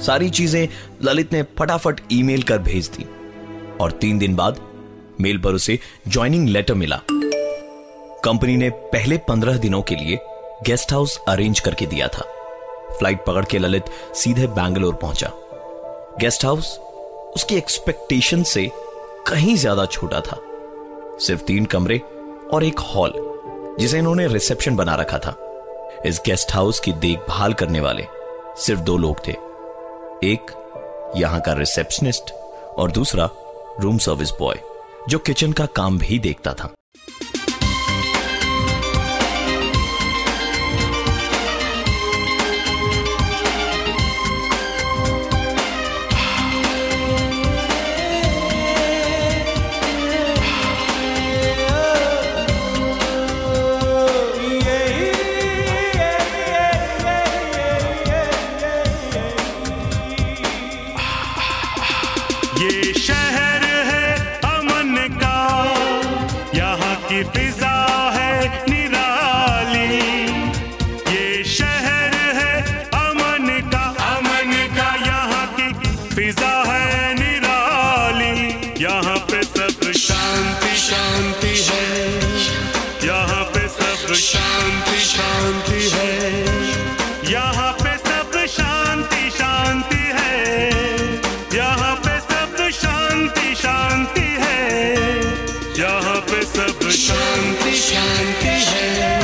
सारी चीज़ें ललित ने फटाफट ईमेल कर भेज दी। और तीन दिन बाद मेल पर उसे ज्वाइनिंग लेटर मिला। कंपनी ने पहले पंद्रह दिनों के लिए गेस्ट हाउस अरेंज करके दिया था। फ़्लाइट पकड़ के ललित सीधे बैंगलोर पहुँचा। गेस्ट हाउस उसकी एक्सपेक्टेशन से कहीं ज़्यादा छोटा था। सिर्फ़ तीन कमरे और एक हॉल जिसे इन्होंने रिसेप्शन बना रखा था। इस गेस्ट हाउस की देखभाल करने वाले सिर्फ़ दो लोग थे। एक, यहाँ का रिसेप्शनिस्ट और दूसरा रूम सर्विस बॉय जो किचन का काम भी देखता था। यहाँ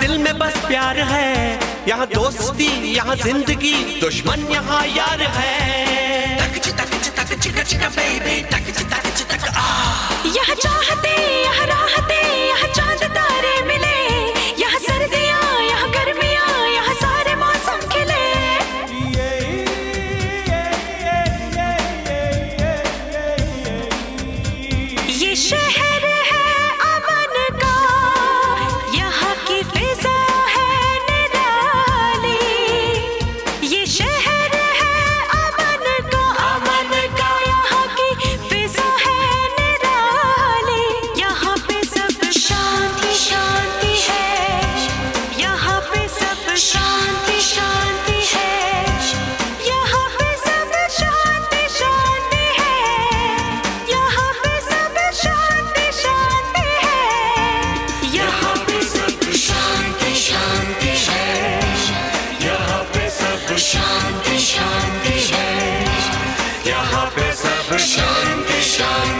दिल में बस प्यार है। यहाँ दोस्ती, यहाँ ज़िंदगी, दुश्मन यहाँ यार है। यहाँ चाहते, यहाँ राहते, यहाँ चाँद तारे मिले। यहाँ सर्दियाँ, यहाँ गर्मियाँ, यहाँ सारे मौसम खिले। ये शहर Ja, hab es erwischt. Schein, Schein.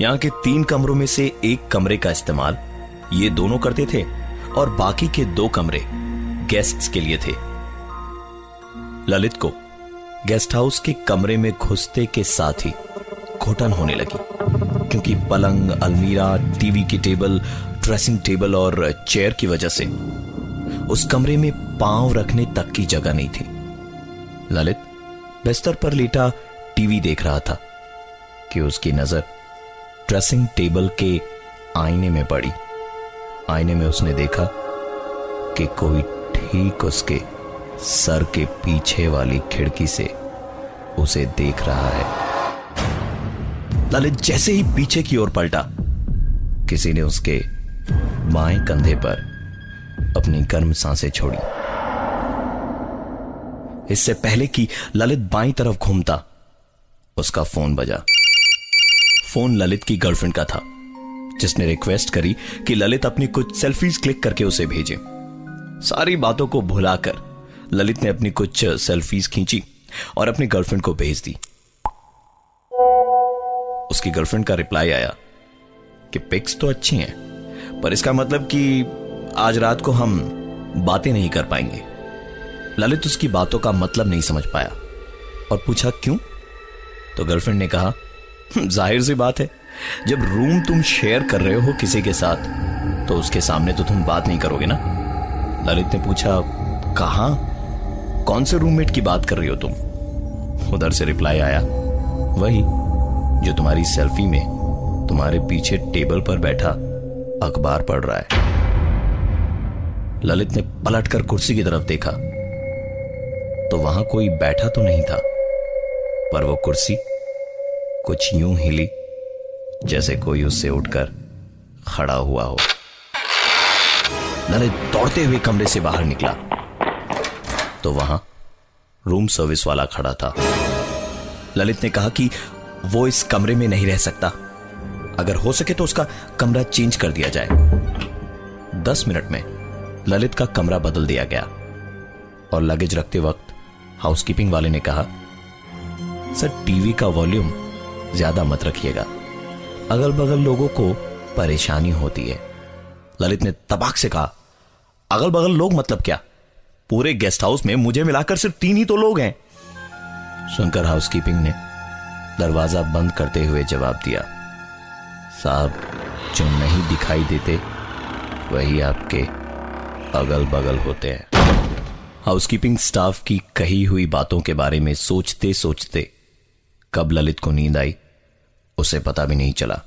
यहाँ के तीन कमरों में से एक कमरे का इस्तेमाल ये दोनों करते थे और बाकी के दो कमरे गेस्ट्स के लिए थे। ललित को गेस्ट हाउस के कमरे में घुसते के साथ ही घुटन होने लगी, क्योंकि पलंग, अलमीरा, टीवी की टेबल ड्रेसिंग टेबल और चेयर की वजह से उस कमरे में पाँव रखने तक की जगह नहीं थी। ललित बिस्तर पर लेटा टीवी देख रहा था कि उसकी नज़र ड्रेसिंग टेबल के आईने में पड़ी। आईने में उसने देखा कि कोई ठीक उसके सर के पीछे वाली खिड़की से उसे देख रहा है। ललित जैसे ही पीछे की ओर पलटा, किसी ने उसके बाएँ कंधे पर अपनी गर्म साँसें छोड़ी। इससे पहले कि ललित बाई तरफ़ घूमता, उसका फ़ोन बजा। फ़ोन ललित की गर्लफ्रेंड का था जिसने रिक्वेस्ट करी कि ललित अपनी कुछ सेल्फीज क्लिक करके उसे भेजे। सारी बातों को भुलाकर ललित ने अपनी कुछ सेल्फीज खींची और अपनी गर्लफ्रेंड को भेज दी। उसकी गर्लफ्रेंड का रिप्लाई आया कि पिक्स तो अच्छी हैं पर इसका मतलब कि आज रात को हम बातें नहीं कर पाएँगे। ललित उसकी बातों का मतलब नहीं समझ पाया और पूछा क्यों? तो गर्लफ्रेंड ने कहा "हम्म, ज़ाहिर सी बात है, जब रूम तुम शेयर कर रहे हो किसी के साथ तो उसके सामने तो तुम बात नहीं करोगे ना? ललित ने पूछा, कहा? कौन से रूममेट की बात कर रही हो तुम? उधर से रिप्लाई आया, वही, जो तुम्हारी सेल्फी में तुम्हारे पीछे टेबल पर बैठा अखबार पढ़ रहा है. ललित ने पलटकर कुर्सी की तरफ़ देखा तो वहाँ कोई बैठा तो नहीं था, पर वो कुर्सी कुछ यूँ हिली, जैसे कोई उससे उठकर खड़ा हुआ हो। ललित दौड़ते हुए कमरे से बाहर निकला। तो वहाँ रूम सर्विस वाला खड़ा था। ललित ने कहा कि वो इस कमरे में नहीं रह सकता। अगर हो सके तो उसका कमरा चेंज कर दिया जाए। दस मिनट में ललित का कमरा बदल दिया गया। और लगेज रखते वक्त हाउसकीपिंग वाले ने कहा, सर, टीवी का वॉल्यूम ज़्यादा मत रखिएगा। अगल बगल लोगों को परेशानी होती है। ललित ने तबाक से कहा अगल बगल लोग मतलब क्या? पूरे गेस्ट हाउस में मुझे मिलाकर सिर्फ़ तीन ही तो लोग हैं। सुनकर हाउसकीपिंग ने दरवाज़ा बंद करते हुए जवाब दिया, साहब, जो नहीं दिखाई देते, वही आपके अगल बगल होते हैं। हाउसकीपिंग स्टाफ की कही हुई बातों के बारे में सोचते सोचते कब ललित को नींद आई उसे पता भी नहीं चला।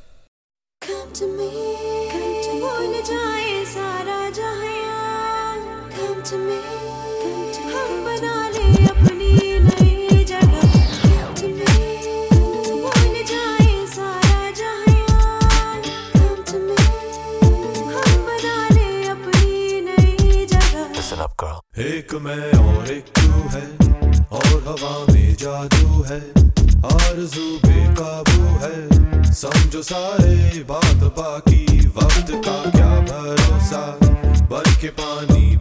एक मैं और एक तू है और हवा में जादू है। आरज़ू बेकाबू है। समझो सारे बात बाकी वक्त का क्या भरोसा? बन के पानी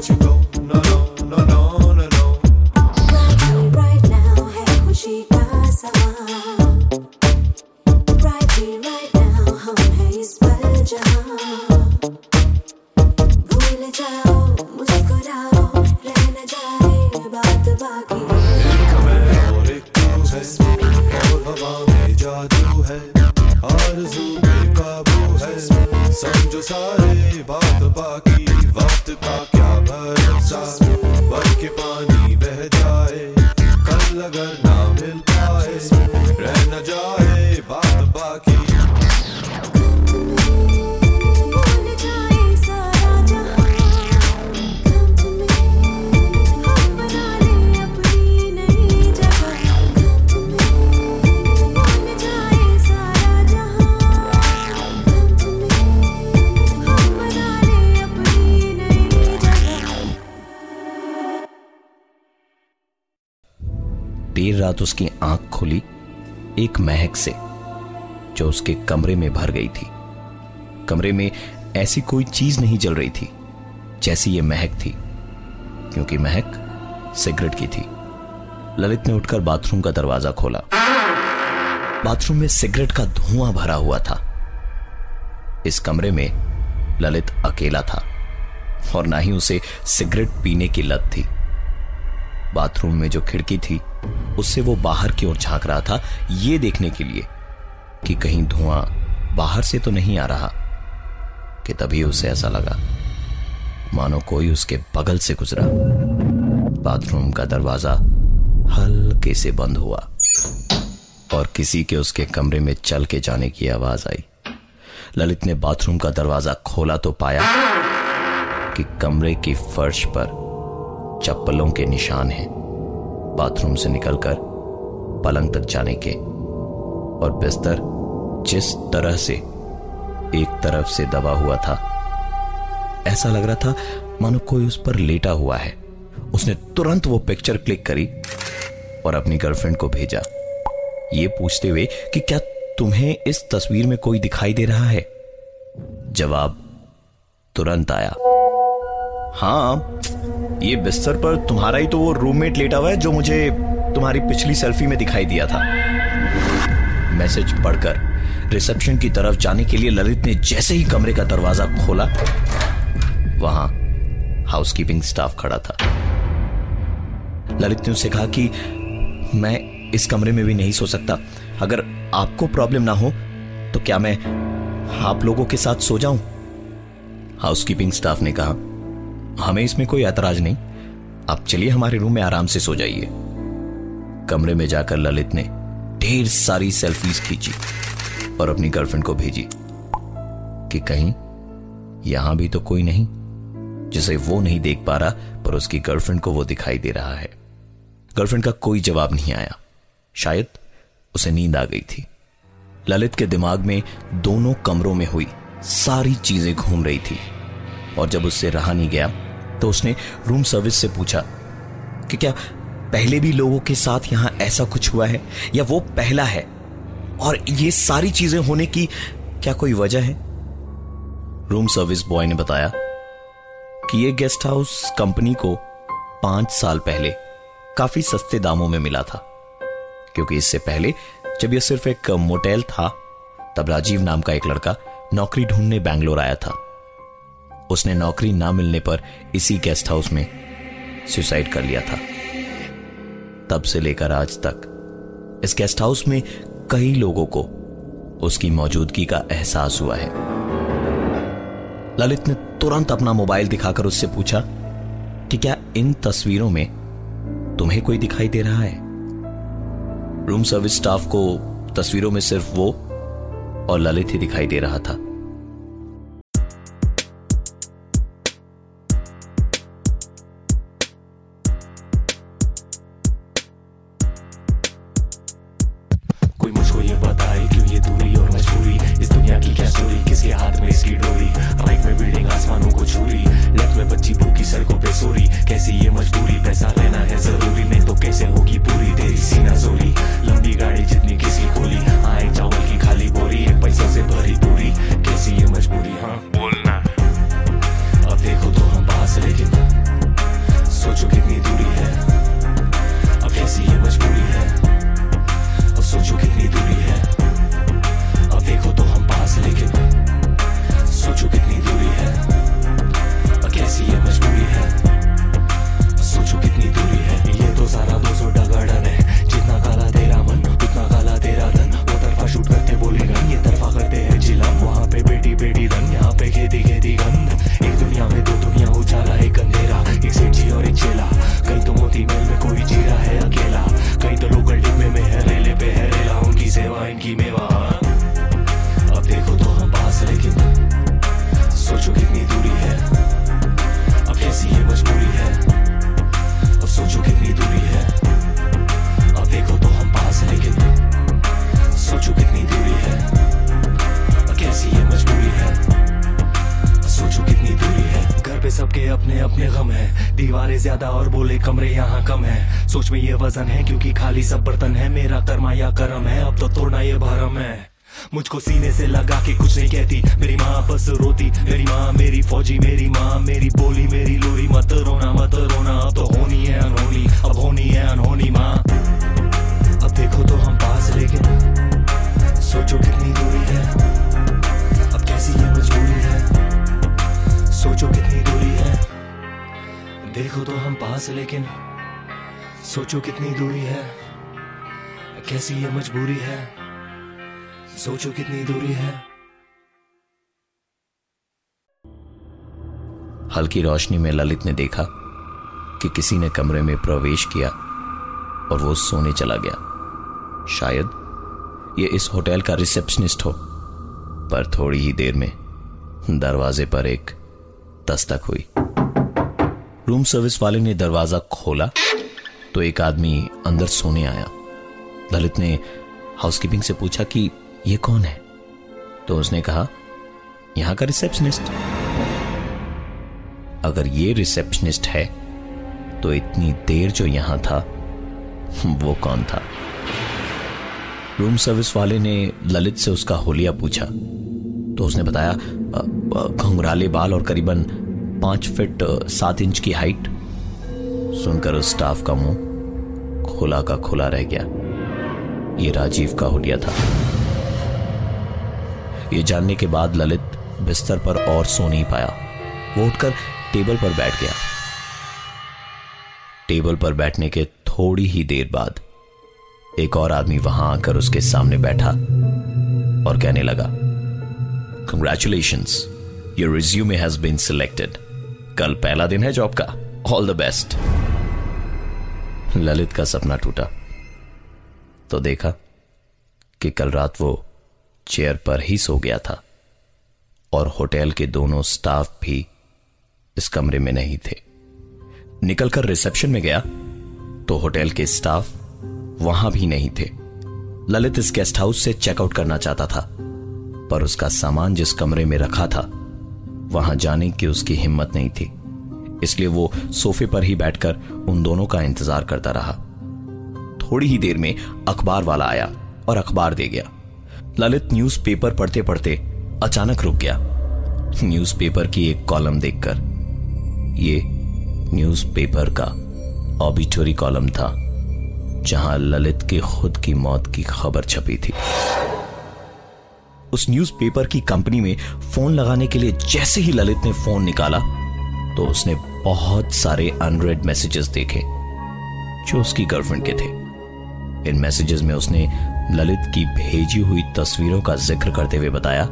let you go. रात उसकी आँख खुली एक महक से, जो उसके कमरे में भर गई थी। कमरे में ऐसी कोई चीज़ नहीं जल रही थी, जैसी ये महक थी, क्योंकि महक सिगरेट की थी। ललित ने उठकर बाथरूम का दरवाज़ा खोला। बाथरूम में सिगरेट का धुआँ भरा हुआ था। इस कमरे में ललित अकेला था, और ना ही उसे सिगरेट पीने की लत थी। बाथरूम में जो खिड़की थी उससे वो बाहर की ओर झाँक रहा था, ये देखने के लिए कि कहीं धुआँ बाहर से तो नहीं आ रहा, कि तभी उसे ऐसा लगा। मानो कोई उसके बगल से गुजरा। बाथरूम का दरवाज़ा हल्के से बंद हुआ और किसी के उसके कमरे में चल के जाने की आवाज़ आई। ललित ने बाथरूम का दरवाज़ा खोला तो पाया कि कमरे की फर्श पर चप्पलों के निशान हैं। बाथरूम से निकलकर पलंग तक जाने के और बिस्तर जिस तरह से एक तरफ़ से दबा हुआ था, ऐसा लग रहा था मानो कोई उस पर लेटा हुआ है। उसने तुरंत वो पिक्चर क्लिक करी और अपनी गर्लफ्रेंड को भेजा। ये पूछते हुए कि क्या तुम्हें इस तस्वीर में कोई दिखाई दे रहा है? जवाब तुरंत आया। हाँ ये बिस्तर पर तुम्हारा ही तो वो रूममेट लेटा हुआ है जो मुझे तुम्हारी पिछली सेल्फी में दिखाई दिया था। मैसेज पढ़कर रिसेप्शन की तरफ़ जाने के लिए ललित ने जैसे ही कमरे का दरवाज़ा खोला, वहाँ हाउसकीपिंग स्टाफ खड़ा था। ललित ने उससे कहा कि मैं इस कमरे में भी नहीं सो सकता। अगर आपको प्रॉब्लम ना हो तो क्या मैं आप लोगों के साथ सो जाऊँ? हाउसकीपिंग स्टाफ ने कहा हमें इसमें कोई ऐतराज नहीं। आप चलिए हमारे रूम में आराम से सो जाइए। कमरे में जाकर ललित ने ढेर सारी सेल्फीज खींची और अपनी गर्लफ्रेंड को भेजी कि कहीं यहाँ भी तो कोई नहीं, जिसे वो नहीं देख पा रहा, पर उसकी गर्लफ्रेंड को वो दिखाई दे रहा है। गर्लफ्रेंड का कोई जवाब नहीं आया। शायद उसे नींद आ गई थी। ललित के दिमाग में दोनों कमरों में हुई सारी चीज़ें घूम रही थी। और जब उससे रहा नहीं गया तो उसने रूम सर्विस से पूछा कि क्या पहले भी लोगों के साथ यहाँ ऐसा कुछ हुआ है? या वो पहला है? और ये सारी चीज़ें होने की क्या कोई वजह है? रूम सर्विस बॉय ने बताया कि ये गेस्ट हाउस कंपनी को पाँच साल पहले काफ़ी सस्ते दामों में मिला था। क्योंकि इससे पहले जब यह सिर्फ़ एक मोटेल था, तब राजीव नाम का एक लड़का नौकरी ढूँढने बैंगलोर आया था। उसने नौकरी ना मिलने पर इसी गेस्ट हाउस में सुसाइड कर लिया था। तब से लेकर आज तक इस गेस्ट हाउस में कई लोगों को उसकी मौजूदगी का एहसास हुआ है। ललित ने तुरंत अपना मोबाइल दिखाकर उससे पूछा कि क्या इन तस्वीरों में तुम्हें कोई दिखाई दे रहा है? रूम सर्विस स्टाफ को तस्वीरों में सिर्फ़ वो और ललित ही दिखाई दे रहा था। इसकी डोरी राइट में बिल्डिंग आसमानों को छूरी। लेफ़्ट में बच्ची भूखी सड़कों पे सोरी। कैसी ये मजबूरी? पैसा लेना है ज़रूरी। नहीं तो कैसे होगी पूरी? तेरी सीना जोरी। लंबी गाड़ी जितनी किसी खोली। आए एक चावल की खाली बोरी। एक पैसे से भरी पूरी। कैसी ये मजबूरी हाँ? बोलना। अब देखो तो हम पास लेकिन यहाँ कम है। सोच में ये वज़न है क्योंकि खाली सब बर्तन है। मेरा कर्मा या करम है, अब तो तोड़ना ये भरम है। मुझको सीने से लगा के कुछ नहीं कहती। मेरी माँ बस रोती, मेरी माँ मेरी फौजी, मेरी माँ मेरी बोली, मेरी लोरी। मत रोना मत रोना, अब तो होनी है अनहोनी, अब होनी है अनहोनी माँ। अब देखो तो हम पास लेकिन सोचो कितनी दूरी है। अब कैसी ये मजबूरी है। सोचो कितनी दूरी है। देखो तो हम पास लेकिन सोचो कितनी दूरी है। कैसी ये मजबूरी है? सोचो कितनी दूरी है। हल्की रोशनी में ललित ने देखा कि किसी ने कमरे में प्रवेश किया और वो सोने चला गया। शायद ये इस होटल का रिसेप्शनिस्ट हो, पर थोड़ी ही देर में दरवाजे पर एक दस्तक हुई। रूम सर्विस वाले ने दरवाज़ा खोला तो एक आदमी अंदर सोने आया। ललित ने हाउसकीपिंग से पूछा कि यह कौन है? तो उसने कहा, यहाँ का रिसेप्शनिस्ट अगर ये रिसेप्शनिस्ट है तो इतनी देर जो यहाँ था, वो कौन था? रूम सर्विस वाले ने ललित से उसका होलिया पूछा। तो उसने बताया घुंघराले बाल और करीबन पाँच फिट, सात इंच की हाइट सुनकर उस स्टाफ का मुँह खुला का खुला रह गया। ये राजीव का होलिया था। ये जानने के बाद ललित बिस्तर पर और सो नहीं पाया। वो उठकर टेबल पर बैठ गया। टेबल पर बैठने के थोड़ी ही देर बाद एक और आदमी वहाँ आकर उसके सामने बैठा और कहने लगा congratulation your resume has been selected कल पहला दिन है जॉब का। ऑल द बेस्ट ललित का सपना टूटा। तो देखा कि कल रात वो चेयर पर ही सो गया था और होटल के दोनों स्टाफ भी इस कमरे में नहीं थे। निकलकर रिसेप्शन में गया तो होटल के स्टाफ वहाँ भी नहीं थे। ललित इस गेस्ट हाउस से चेकआउट करना चाहता था, पर उसका सामान जिस कमरे में रखा था, वहाँ जाने की उसकी हिम्मत नहीं थी। इसलिए वो सोफे पर ही बैठकर उन दोनों का इंतज़ार करता रहा। थोड़ी ही देर में अखबार वाला आया और अखबार दे गया। ललित न्यूज़पेपर पढ़ते पढ़ते अचानक रुक गया। न्यूज़पेपर की एक कॉलम देखकर। ये न्यूज़पेपर का ऑबिटोरी कॉलम था, जहाँ ललित के खुद की मौत की खबर छपी थी। उस न्यूज़पेपर की कंपनी में फ़ोन लगाने के लिए जैसे ही ललित ने फ़ोन निकाला तो उसने बहुत सारे अनरेड मैसेजेस देखे, जो उसकी गर्लफ्रेंड के थे। इन मैसेजेस में उसने ललित की भेजी हुई तस्वीरों का ज़िक्र करते हुए बताया,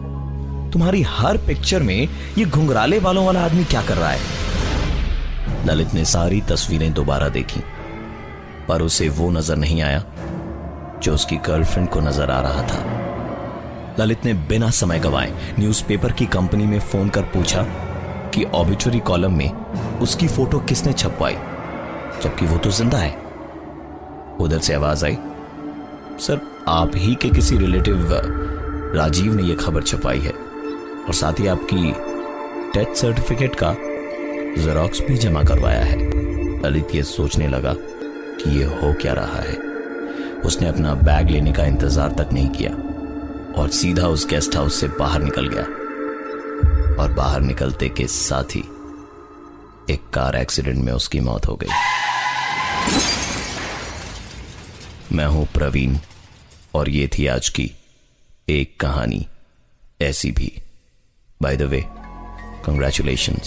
तुम्हारी हर पिक्चर में ये घुंघराले बालों वाला आदमी क्या कर रहा है? ललित ने सारी तस्वीरें दोबारा देखी, पर उसे वो नज़र नहीं आया, जो उसकी गर्लफ्रेंड को नज़र आ रहा था। ललित ने बिना समय गवाए न्यूज़पेपर की कंपनी में फ़ोन कर पूछा कि ऑबिचुरी कॉलम में उसकी फ़ोटो किसने छपवाई? जबकि वो तो ज़िंदा है। उधर से आवाज़ आई, सर, आप ही के किसी रिलेटिव राजीव ने यह खबर छपाई है। और साथ ही आपकी डेथ सर्टिफिकेट का जेरोक्स भी जमा करवाया है। ललित ये सोचने लगा कि ये हो क्या रहा है। उसने अपना बैग लेने का इंतज़ार तक नहीं किया और सीधा उस गेस्ट हाउस से बाहर निकल गया। और बाहर निकलते के साथ ही एक कार एक्सीडेंट में उसकी मौत हो गई। मैं हूँ प्रवीण और ये थी आज की एक कहानी ऐसी भी। By the way congratulation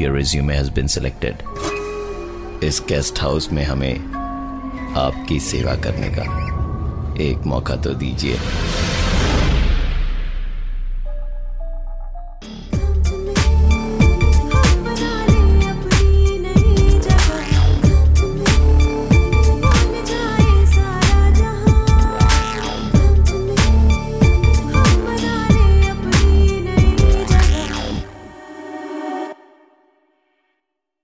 your resume has been selected इस गेस्ट हाउस में हमें आपकी सेवा करने का एक मौका तो दीजिए।